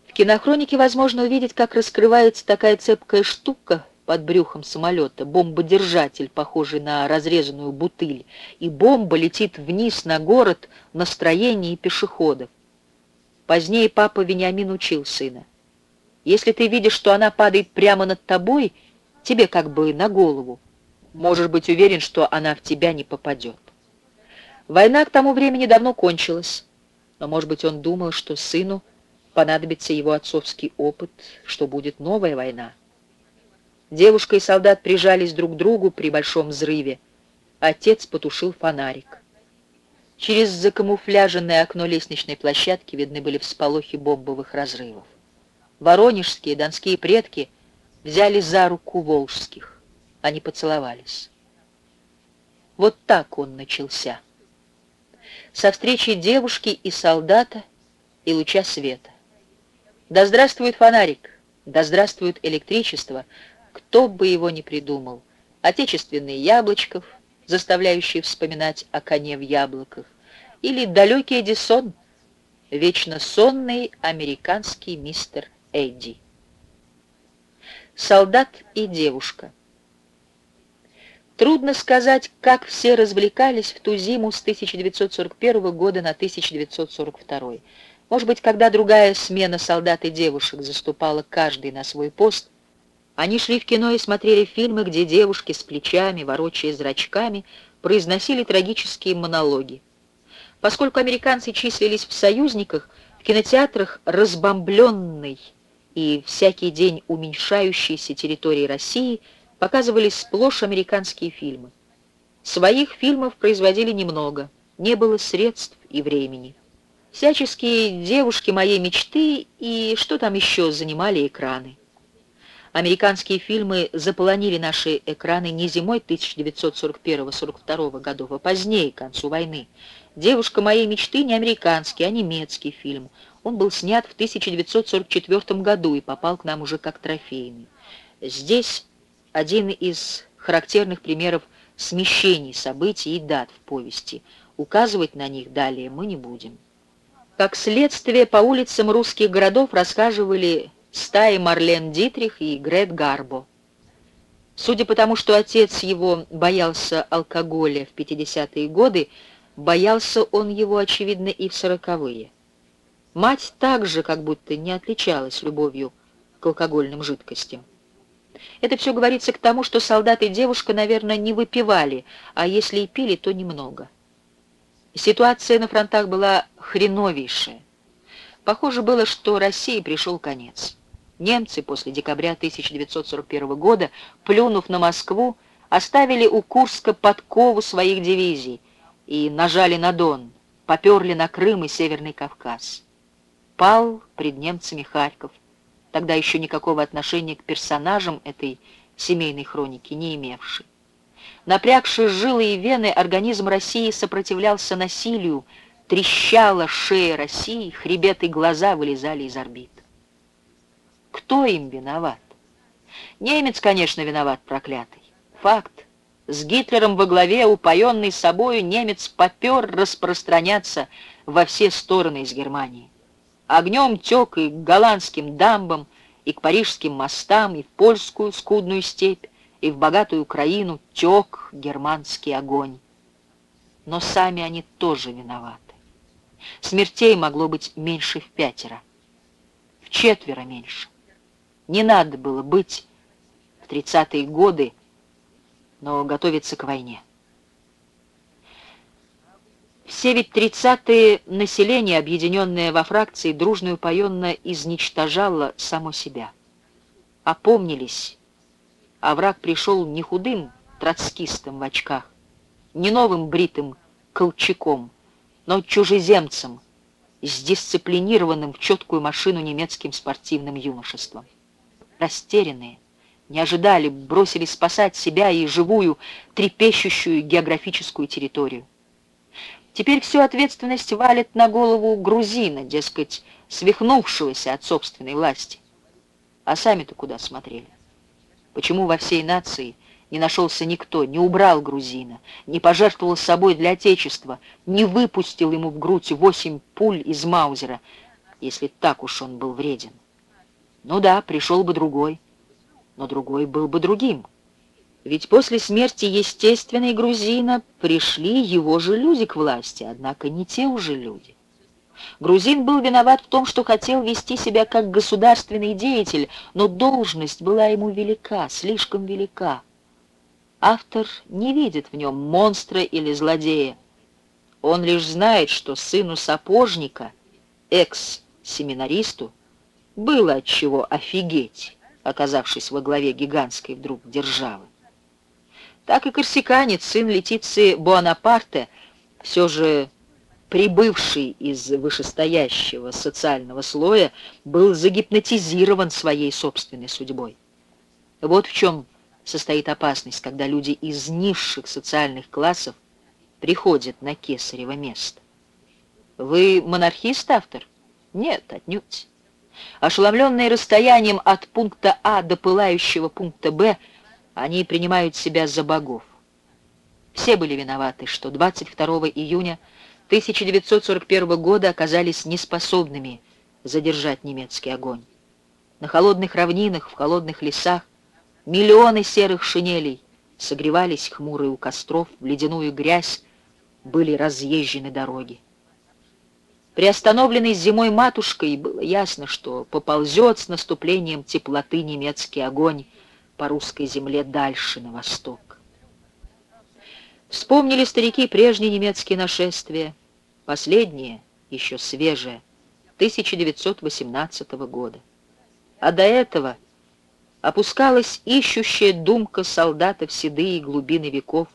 В кинохронике возможно увидеть, как раскрывается такая цепкая штука под брюхом самолета, бомбодержатель, похожий на разрезанную бутыль, и бомба летит вниз на город на строении пешеходов. Позднее папа Вениамин учил сына. Если ты видишь, что она падает прямо над тобой, тебе как бы на голову, можешь быть уверен, что она в тебя не попадет. Война к тому времени давно кончилась но, может быть, он думал, что сыну понадобится его отцовский опыт, что будет новая война. Девушка и солдат прижались друг к другу при большом взрыве. Отец потушил фонарик. Через закамуфляженное окно лестничной площадки видны были всполохи бомбовых разрывов. Воронежские, донские предки взяли за руку волжских. Они поцеловались. Вот так он начался со встречи девушки и солдата и луча света. Да здравствует фонарик, да здравствует электричество, кто бы его ни придумал. Отечественный Яблочков, заставляющий вспоминать о коне в яблоках, или далекий Эдисон, вечно сонный американский мистер Эдди. Солдат и девушка. Трудно сказать, как все развлекались в ту зиму с 1941 года на 1942. Может быть, когда другая смена солдат и девушек заступала каждый на свой пост, они шли в кино и смотрели фильмы, где девушки с плечами, ворочая зрачками, произносили трагические монологи. Поскольку американцы числились в союзниках, в кинотеатрах разбомбленной и всякий день уменьшающейся территории России – показывались сплошь американские фильмы. Своих фильмов производили немного, не было средств и времени. Всяческие девушки моей мечты и что там еще занимали экраны. Американские фильмы заполонили наши экраны не зимой 1941-42 годов, а позднее, к концу войны. «Девушка моей мечты» не американский, а немецкий фильм. Он был снят в 1944 году и попал к нам уже как трофейный. Здесь один из характерных примеров смещений событий и дат в повести. Указывать на них далее мы не будем. Как следствие, по улицам русских городов рассказывали стаи Марлен Дитрих и Грет Гарбо. Судя по тому, что отец его боялся алкоголя в 50-е годы, боялся он его, очевидно, и в 40-е. Мать также как будто не отличалась любовью к алкогольным жидкостям. Это все говорится к тому, что солдат и девушка, наверное, не выпивали, а если и пили, то немного. Ситуация на фронтах была хреновейшая. Похоже было, что России пришел конец. Немцы после декабря 1941 года, плюнув на Москву, оставили у Курска подкову своих дивизий и нажали на Дон, поперли на Крым и Северный Кавказ. Пал пред немцами Харьков тогда еще никакого отношения к персонажам этой семейной хроники не имевший. Напрягший жилы и вены, организм России сопротивлялся насилию, трещала шея России, хребет и глаза вылезали из орбит. Кто им виноват? Немец, конечно, виноват, проклятый. Факт. С Гитлером во главе, упоенный собою, немец попер распространяться во все стороны из Германии. Огнем тек и к голландским дамбам, и к парижским мостам, и в польскую скудную степь, и в богатую Украину тек германский огонь. Но сами они тоже виноваты. Смертей могло быть меньше в пятеро, в четверо меньше. Не надо было быть в тридцатые годы, но готовиться к войне. Все ведь тридцатые население, объединенное во фракции, дружно упоенно изничтожало само себя. Опомнились, а враг пришел не худым троцкистом в очках, не новым бритым колчаком, но чужеземцем, с дисциплинированным в четкую машину немецким спортивным юношеством. Растерянные, не ожидали, бросились спасать себя и живую, трепещущую географическую территорию. Теперь всю ответственность валит на голову грузина, дескать, свихнувшегося от собственной власти. А сами-то куда смотрели? Почему во всей нации не нашелся никто, не убрал грузина, не пожертвовал собой для Отечества, не выпустил ему в грудь восемь пуль из Маузера, если так уж он был вреден? Ну да, пришел бы другой, но другой был бы другим. Ведь после смерти естественной грузина пришли его же люди к власти, однако не те уже люди. Грузин был виноват в том, что хотел вести себя как государственный деятель, но должность была ему велика, слишком велика. Автор не видит в нем монстра или злодея. Он лишь знает, что сыну сапожника, экс-семинаристу, было от чего офигеть, оказавшись во главе гигантской вдруг державы так и корсиканец, сын Летиции Буанапарте, все же прибывший из вышестоящего социального слоя, был загипнотизирован своей собственной судьбой. Вот в чем состоит опасность, когда люди из низших социальных классов приходят на кесарево место. Вы монархист, автор? Нет, отнюдь. Ошеломленные расстоянием от пункта А до пылающего пункта Б – они принимают себя за богов. Все были виноваты, что 22 июня 1941 года оказались неспособными задержать немецкий огонь. На холодных равнинах, в холодных лесах миллионы серых шинелей согревались хмурые у костров, в ледяную грязь были разъезжены дороги. Приостановленный зимой матушкой было ясно, что поползет с наступлением теплоты немецкий огонь по русской земле дальше, на восток. Вспомнили старики прежние немецкие нашествия, последние, еще свежие, 1918 года. А до этого опускалась ищущая думка солдата в седые глубины веков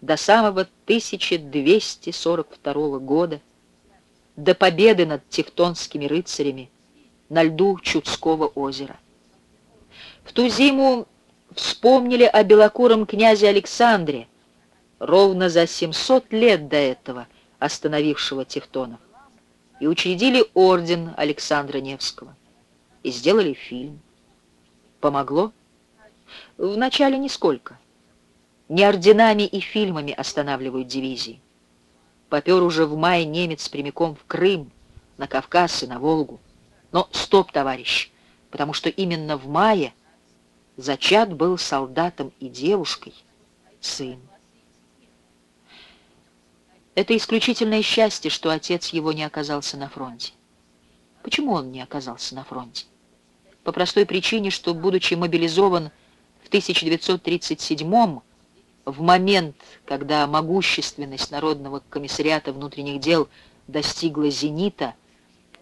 до самого 1242 года, до победы над тевтонскими рыцарями на льду Чудского озера. В ту зиму вспомнили о белокуром князе Александре, ровно за 700 лет до этого остановившего тевтонов, и учредили орден Александра Невского, и сделали фильм. Помогло? Вначале нисколько. Не орденами и фильмами останавливают дивизии. Попер уже в мае немец прямиком в Крым, на Кавказ и на Волгу. Но стоп, товарищ, потому что именно в мае зачат был солдатом и девушкой сын. Это исключительное счастье, что отец его не оказался на фронте. Почему он не оказался на фронте? По простой причине, что, будучи мобилизован в 1937 в момент, когда могущественность Народного комиссариата внутренних дел достигла зенита,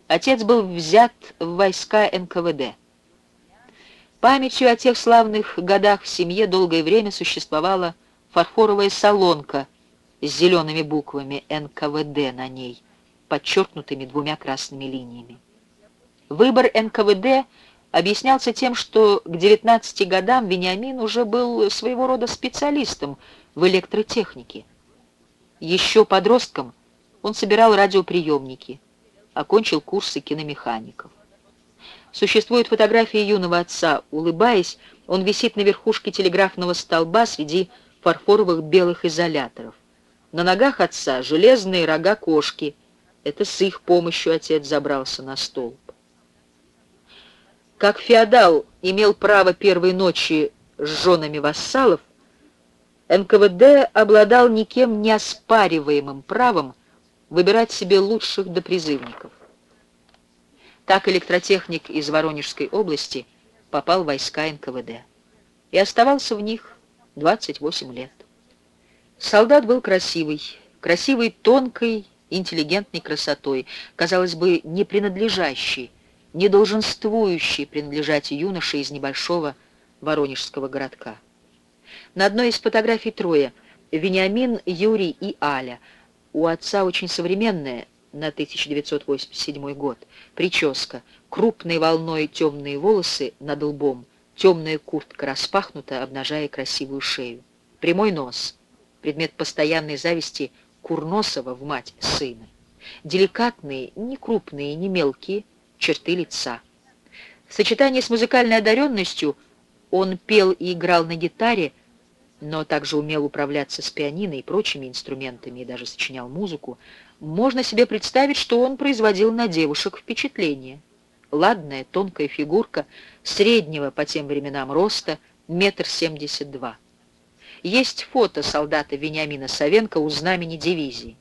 отец был взят в войска НКВД. Памятью о тех славных годах в семье долгое время существовала фарфоровая солонка с зелеными буквами НКВД на ней, подчеркнутыми двумя красными линиями. Выбор НКВД объяснялся тем, что к 19 годам Вениамин уже был своего рода специалистом в электротехнике. Еще подростком он собирал радиоприемники, окончил курсы киномехаников. Существует фотография юного отца. Улыбаясь, он висит на верхушке телеграфного столба среди фарфоровых белых изоляторов. На ногах отца железные рога кошки. Это с их помощью отец забрался на столб. Как феодал имел право первой ночи с женами вассалов, НКВД обладал никем не оспариваемым правом выбирать себе лучших допризывников. Так электротехник из Воронежской области попал в войска НКВД и оставался в них 28 лет. Солдат был красивый, красивый тонкой, интеллигентной красотой, казалось бы, не принадлежащий не долженствующий принадлежать юноше из небольшого воронежского городка. На одной из фотографий трое — Вениамин, Юрий и Аля. У отца очень современная, на 1987 год, прическа, крупной волной темные волосы над лбом, темная куртка распахнута, обнажая красивую шею. Прямой нос, предмет постоянной зависти Курносова в мать сына. Деликатные, не крупные, не мелкие, черты лица. В сочетании с музыкальной одаренностью он пел и играл на гитаре, но также умел управляться с пианино и прочими инструментами и даже сочинял музыку, можно себе представить, что он производил на девушек впечатление. Ладная, тонкая фигурка, среднего по тем временам роста, метр семьдесят два. Есть фото солдата Вениамина Савенко у знамени дивизии.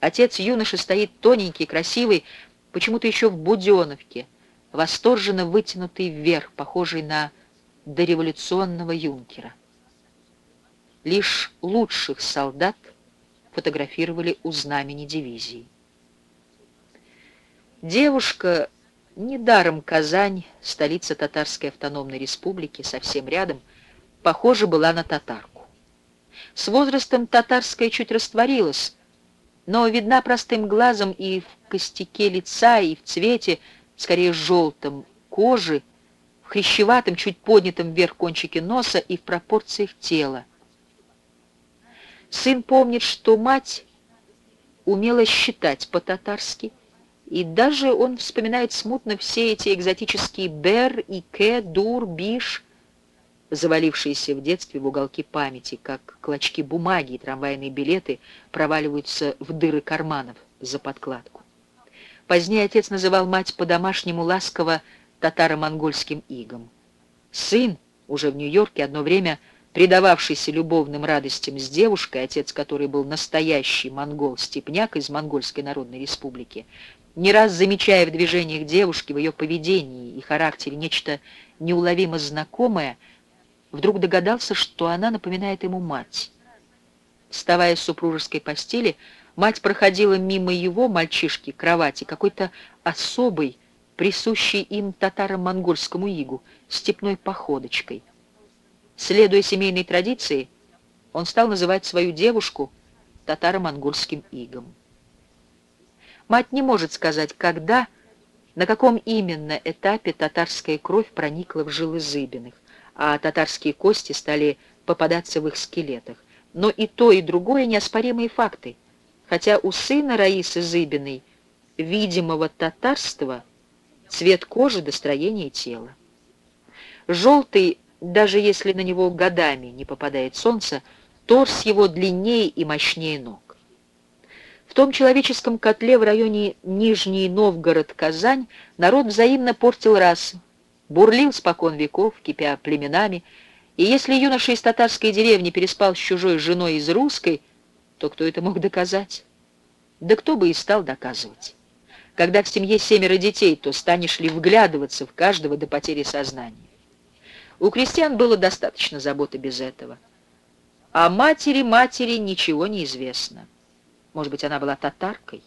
Отец юноши стоит тоненький, красивый, почему-то еще в Буденовке, восторженно вытянутый вверх, похожий на дореволюционного юнкера. Лишь лучших солдат фотографировали у знамени дивизии. Девушка, недаром Казань, столица Татарской автономной республики, совсем рядом, похожа была на татарку. С возрастом татарская чуть растворилась, но видна простым глазом и в костяке лица, и в цвете, скорее желтом, кожи, в хрящеватом, чуть поднятом вверх кончике носа и в пропорциях тела. Сын помнит, что мать умела считать по-татарски, и даже он вспоминает смутно все эти экзотические «бер» «ке», «дур», «биш», завалившиеся в детстве в уголки памяти, как клочки бумаги и трамвайные билеты проваливаются в дыры карманов за подкладку. Позднее отец называл мать по-домашнему ласково татаро-монгольским игом. Сын уже в Нью-Йорке одно время предававшийся любовным радостям с девушкой, отец которой был настоящий монгол-степняк из Монгольской Народной Республики, не раз замечая в движениях девушки, в ее поведении и характере нечто неуловимо знакомое, вдруг догадался, что она напоминает ему мать. Вставая с супружеской постели, мать проходила мимо его, мальчишки, кровати, какой-то особой, присущей им татаро-монгольскому игу, степной походочкой. Следуя семейной традиции, он стал называть свою девушку татаро-монгольским игом. Мать не может сказать, когда, на каком именно этапе татарская кровь проникла в жилы Зыбиных, а татарские кости стали попадаться в их скелетах. Но и то, и другое неоспоримые факты, хотя у сына Раисы Зыбиной видимого татарства цвет кожи до строения тела. Желтый, даже если на него годами не попадает солнце, торс его длиннее и мощнее ног. В том человеческом котле в районе Нижний Новгород-Казань народ взаимно портил расы, бурлил спокон веков, кипя племенами, и если юноша из татарской деревни переспал с чужой женой из русской, то кто это мог доказать? Да кто бы и стал доказывать. Когда в семье семеро детей, то станешь ли вглядываться в каждого до потери сознания? У крестьян было достаточно заботы без этого. О матери-матери ничего не известно. Может быть, она была татаркой?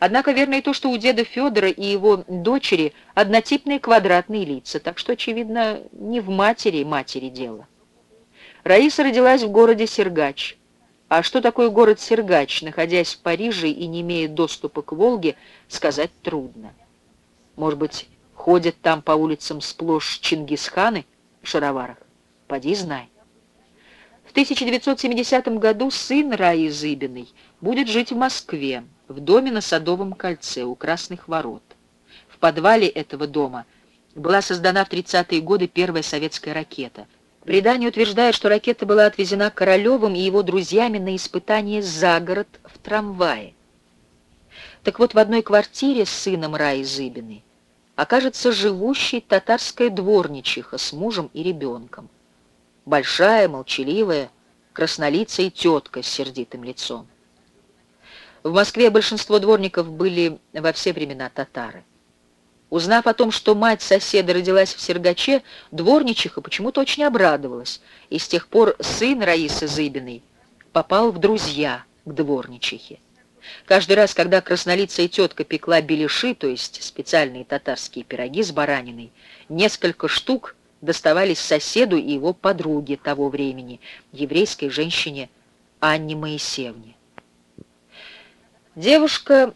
Однако верно и то, что у деда Федора и его дочери однотипные квадратные лица, так что, очевидно, не в матери матери дело. Раиса родилась в городе Сергач. А что такое город Сергач, находясь в Париже и не имея доступа к Волге, сказать трудно. Может быть, ходят там по улицам сплошь Чингисханы в шароварах? Поди знай. В 1970 году сын Раи Зыбиной будет жить в Москве, в доме на Садовом кольце у Красных ворот. В подвале этого дома была создана в 30-е годы первая советская ракета — Предание утверждает, что ракета была отвезена Королевым и его друзьями на испытание за город в трамвае. Так вот, в одной квартире с сыном Раи Зыбиной окажется живущей татарская дворничиха с мужем и ребенком. Большая, молчаливая, краснолицая тетка с сердитым лицом. В Москве большинство дворников были во все времена татары. Узнав о том, что мать соседа родилась в Сергаче, дворничиха почему-то очень обрадовалась, и с тех пор сын Раисы Зыбиной попал в друзья к дворничихе. Каждый раз, когда краснолицая тетка пекла беляши, то есть специальные татарские пироги с бараниной, несколько штук доставались соседу и его подруге того времени, еврейской женщине Анне Моисеевне. Девушка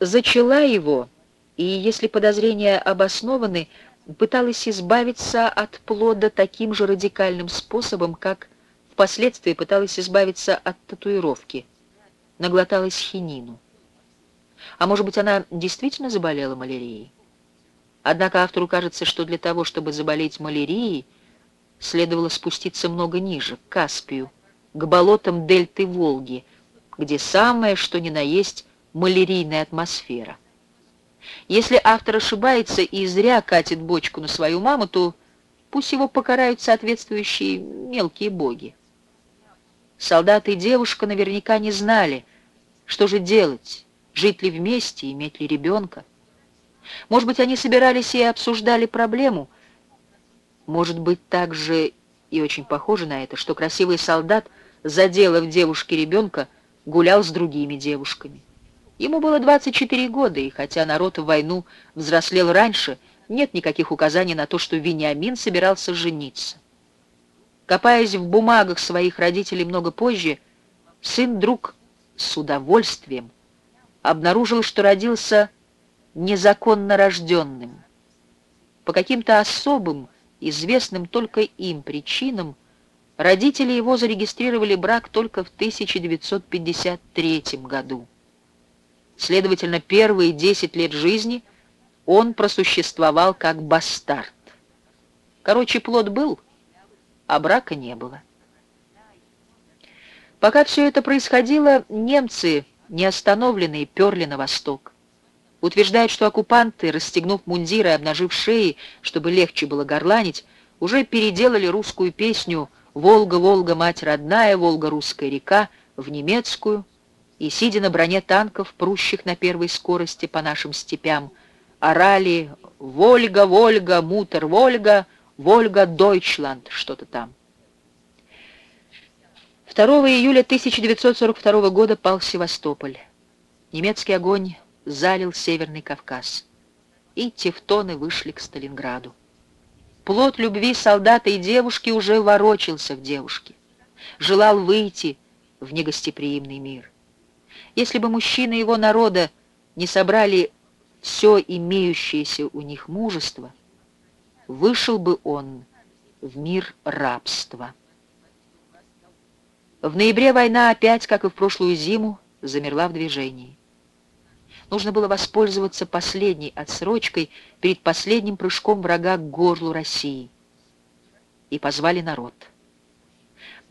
зачала его, и, если подозрения обоснованы, пыталась избавиться от плода таким же радикальным способом, как впоследствии пыталась избавиться от татуировки. Наглоталась хинину. А может быть, она действительно заболела малярией? Однако автору кажется, что для того, чтобы заболеть малярией, следовало спуститься много ниже, к Каспию, к болотам дельты Волги, где самое, что ни на есть, малярийная атмосфера. Если автор ошибается и зря катит бочку на свою маму, то пусть его покарают соответствующие мелкие боги. Солдаты и девушка наверняка не знали, что же делать, жить ли вместе, иметь ли ребенка. Может быть, они собирались и обсуждали проблему. Может быть, также и очень похоже на это, что красивый солдат, заделав девушке ребенка, гулял с другими девушками. Ему было 24 года, и хотя народ в войну взрослел раньше, нет никаких указаний на то, что Вениамин собирался жениться. Копаясь в бумагах своих родителей много позже, сын вдруг с удовольствием обнаружил, что родился незаконно рожденным. По каким-то особым, известным только им причинам, родители его зарегистрировали брак только в 1953 году. Следовательно, первые 10 лет жизни он просуществовал как бастард. Короче, плод был, а брака не было. Пока все это происходило, немцы, неостановленные, перли на восток. Утверждают, что оккупанты, расстегнув мундиры и обнажив шеи, чтобы легче было горланить, уже переделали русскую песню Волга, Волга, мать родная, Волга, русская река, в немецкую, и, сидя на броне танков, прущих на первой скорости по нашим степям, орали «Вольга, Вольга, Мутер, Вольга, Вольга, Дойчланд», что-то там. 2 июля 1942 года пал Севастополь. Немецкий огонь залил Северный Кавказ. И тевтоны вышли к Сталинграду. Плод любви солдата и девушки уже ворочался в девушке. Желал выйти в негостеприимный мир. Если бы мужчины его народа не собрали все имеющееся у них мужество, вышел бы он в мир рабства. В ноябре война опять, как и в прошлую зиму, замерла в движении. Нужно было воспользоваться последней отсрочкой перед последним прыжком врага к горлу России. И позвали народ.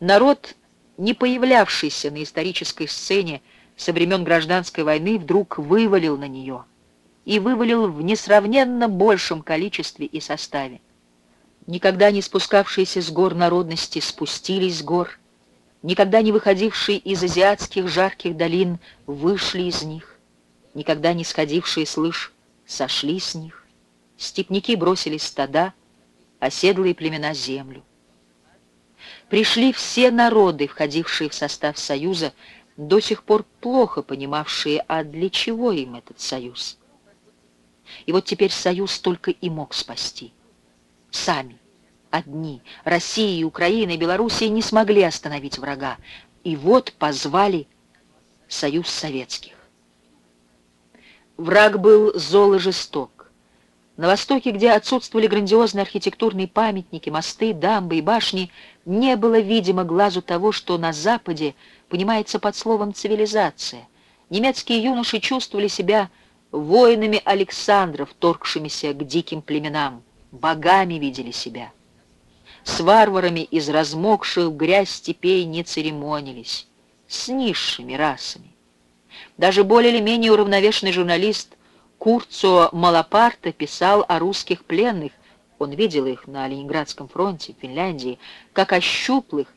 Народ, не появлявшийся на исторической сцене со времен гражданской войны, вдруг вывалил на нее. И вывалил в несравненно большем количестве и составе. Никогда не спускавшиеся с гор народности спустились с гор, никогда не выходившие из азиатских жарких долин вышли из них, никогда не сходившие с лыж сошли с них, степняки бросили стада, оседлые племена землю. Пришли все народы, входившие в состав Союза, до сих пор плохо понимавшие, а для чего им этот союз. И вот теперь союз только и мог спасти. Сами одни. Россия, Украина и Белоруссия не смогли остановить врага. И вот позвали Союз Советских. Враг был зол и жесток. На востоке, где отсутствовали грандиозные архитектурные памятники, мосты, дамбы и башни, не было видимо глазу того, что на Западе понимается под словом «цивилизация». Немецкие юноши чувствовали себя воинами Александров, торгшимися к диким племенам, богами видели себя с варварами из размокших в грязь степей не церемонились, с низшими расами. Даже более или менее уравновешенный журналист Курцо Малапарта писал о русских пленных, он видел их на Ленинградском фронте, в Финляндии, как о щуплых,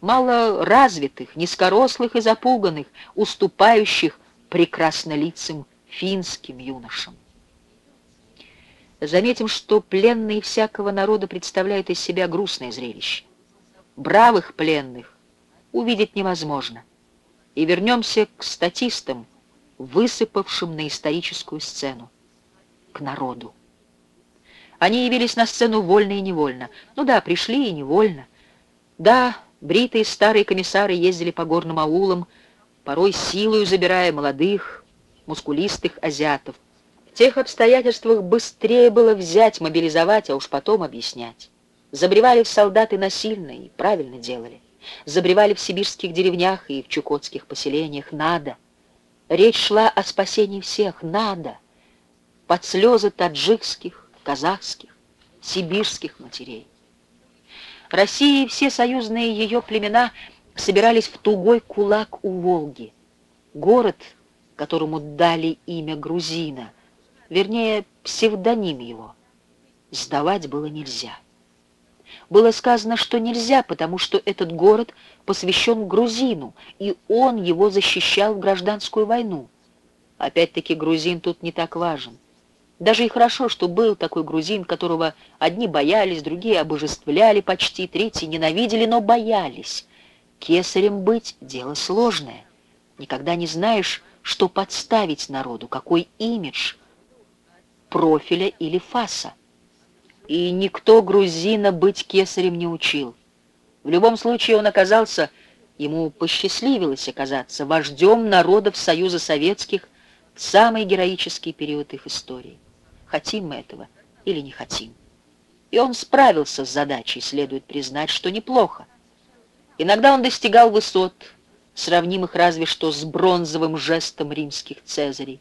малоразвитых, низкорослых и запуганных, уступающих прекраснолицым финским юношам. Заметим, что пленные всякого народа представляют из себя грустное зрелище. Бравых пленных увидеть невозможно. И вернемся к статистам, высыпавшим на историческую сцену, к народу. Они явились на сцену вольно и невольно. Ну да, пришли и невольно. Да, бритые старые комиссары ездили по горным аулам, порой силою забирая молодых, мускулистых азиатов, тех обстоятельствах быстрее было взять, мобилизовать, а уж потом объяснять. Забревали в солдаты насильно и правильно делали. Забревали в сибирских деревнях и в чукотских поселениях. Надо. Речь шла о спасении всех. Надо. Под слезы таджикских, казахских, сибирских матерей. Россия и все союзные ее племена собирались в тугой кулак у Волги. Город, которому дали имя Грузина — вернее, псевдоним его. Сдавать было нельзя. Было сказано, что нельзя, потому что этот город посвящен грузину, и он его защищал в гражданскую войну. Опять-таки грузин тут не так важен. Даже и хорошо, что был такой грузин, которого одни боялись, другие обожествляли почти, третьи ненавидели, но боялись. Кесарем быть — дело сложное. Никогда не знаешь, что подставить народу, какой имидж — профиля или фаса. И никто грузина быть кесарем не учил. В любом случае он оказался, ему посчастливилось оказаться, вождем народов Союза Советских в самый героический период их истории. Хотим мы этого или не хотим. И он справился с задачей, следует признать, что неплохо. Иногда он достигал высот, сравнимых разве что с бронзовым жестом римских цезарей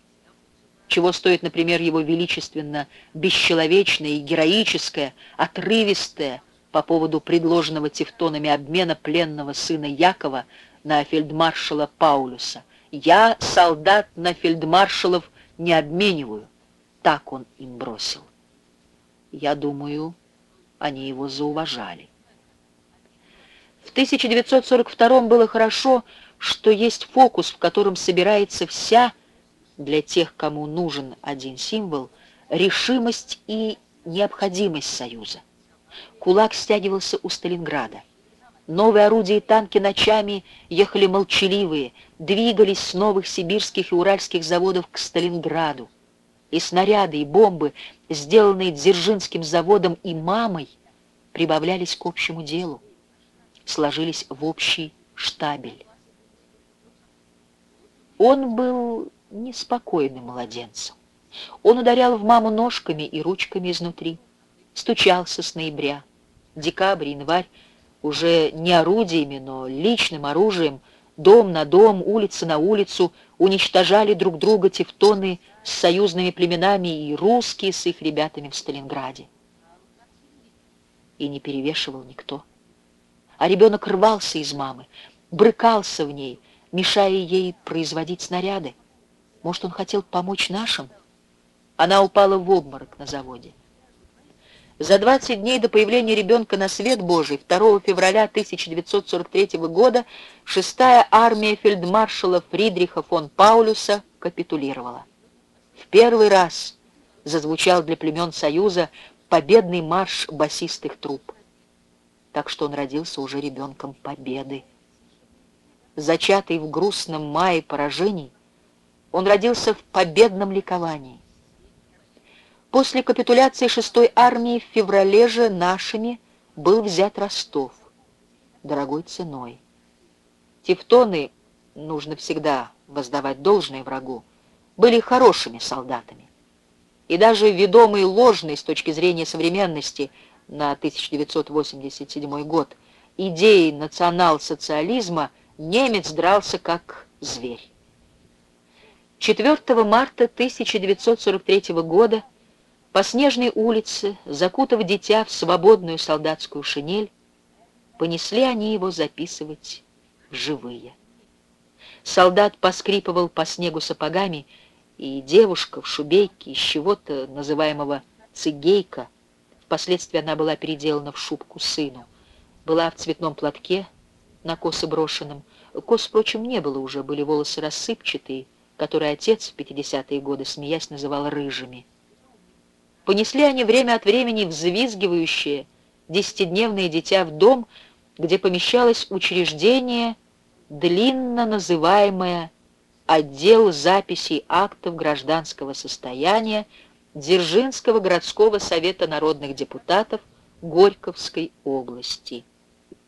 чего стоит, например, его величественно бесчеловечное и героическое, отрывистое по поводу предложенного тевтонами обмена пленного сына Якова на фельдмаршала Паулюса. «Я, солдат, на фельдмаршалов не обмениваю», так он им бросил. Я думаю, они его зауважали. В 1942 было хорошо, что есть фокус, в котором собирается вся, для тех, кому нужен один символ, решимость и необходимость Союза. Кулак стягивался у Сталинграда. Новые орудия и танки ночами ехали молчаливые, двигались с новых сибирских и уральских заводов к Сталинграду. И снаряды, и бомбы, сделанные Дзержинским заводом и мамой, прибавлялись к общему делу, сложились в общий штабель. Он был неспокойным младенцем. Он ударял в маму ножками и ручками изнутри, стучался с ноября. Декабрь, январь уже не орудиями, но личным оружием, дом на дом, улица на улицу, уничтожали друг друга тевтоны с союзными племенами и русские с их ребятами в Сталинграде. И не перевешивал никто. А ребенок рвался из мамы, брыкался в ней, мешая ей производить снаряды. Может, он хотел помочь нашим? Она упала в обморок на заводе. За 20 дней до появления ребенка на свет Божий 2 февраля 1943 года шестая армия фельдмаршала Фридриха фон Паулюса капитулировала. В первый раз зазвучал для племен Союза победный марш басистых труп. Так что он родился уже ребенком победы. Зачатый в грустном мае поражений, он родился в победном ликовании. После капитуляции 6-й армии в феврале же нашими был взят Ростов дорогой ценой. Тевтоны, нужно всегда воздавать должное врагу, были хорошими солдатами. И даже ведомый ложный с точки зрения современности на 1987 год идеей национал-социализма немец дрался как зверь. 4 марта 1943 года по снежной улице, закутав дитя в свободную солдатскую шинель, понесли они его записывать живые. Солдат поскрипывал по снегу сапогами, и девушка в шубейке из чего-то, называемого цигейка, впоследствии она была переделана в шубку сыну, была в цветном платке, на косы брошенном. Кос, впрочем, не было уже, были волосы рассыпчатые, которые отец в 50-е годы, смеясь, называл рыжими. Понесли они время от времени взвизгивающее десятидневное дитя в дом, где помещалось учреждение, длинно называемое «Отдел записей актов гражданского состояния Дзержинского городского совета народных депутатов Горьковской области».